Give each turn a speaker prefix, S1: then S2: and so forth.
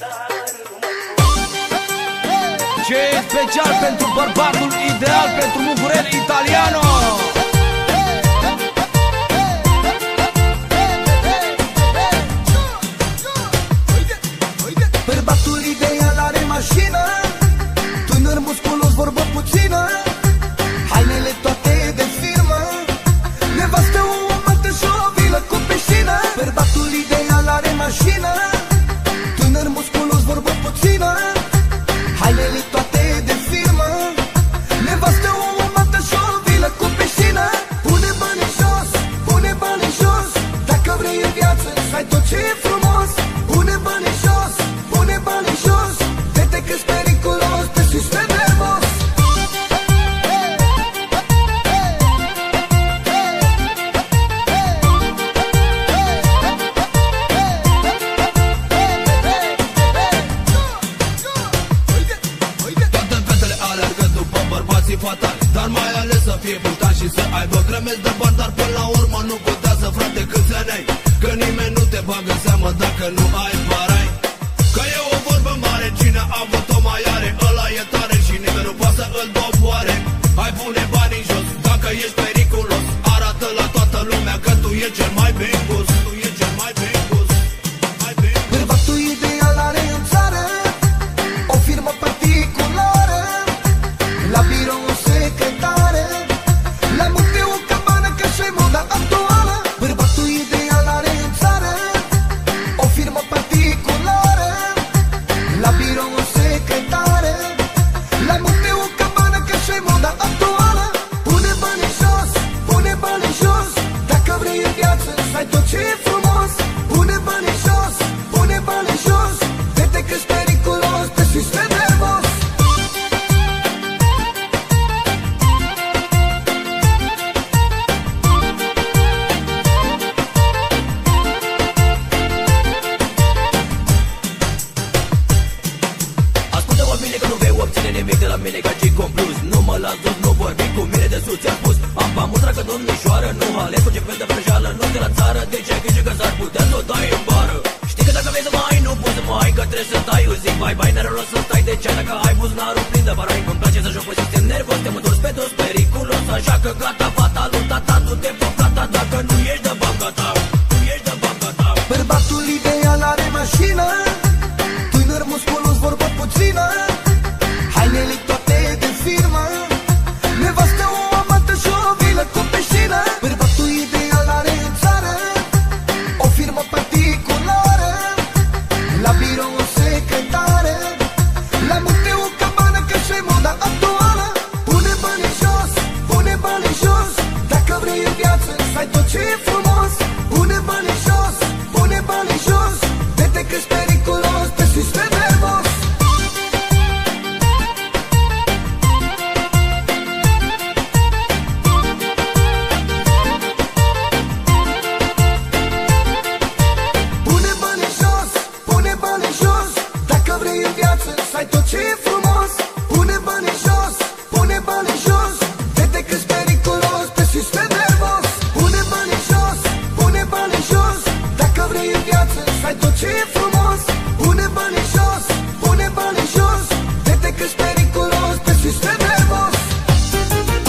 S1: Ce e special pentru bărbatul ideal pentru Mugurel Italiano?
S2: Bărbatul ideal are mașină Tânăr musculos, vorbă puțină. Hainele toate de firmă Nevastă o amată și o vilă cu piscină Bărbatul ideal are mașină
S3: bărbații fatali Dar mai ales să fie puștan și să aibă grămezi de bani Dar până la urmă nu contează frate cât să ne Că nimeni nu te bagă în seamă dacă nu ai parai Că e o vorbă mare, cine a avut-o mai are Ăla e tare și nimeni nu poate să îl doboare. Hai pune banii jos, dacă ești periculos Arată la toată lumea că tu e cel mai bengus Tu
S2: tot ce e frumos Pune banii jos, pune banii jos Vede că-s periculos, te simți nervos
S3: Ascultă-mă bine că nu vei obține nimic de la mine ca și concluz. Nu mă las dus, nu vorbi cu mine de sus Ți-am spus, am bani multă că domnișoară Nu hale cu ce fel de țară, de ce ghice că s-ar putea să o dai în bară? Știi că dacă vrei să mai nu poți să mai Că trebuie să stai, eu zic mai bai, n-are rost să stai De ce dacă ai buzunarul plin de barai Îmi place să joc cu sistem nervos, te mă pe dos periculos Așa că gata, fata lui tata Tu te focata dacă nu ești de bani gata mine e viață Să ai tot ce e frumos.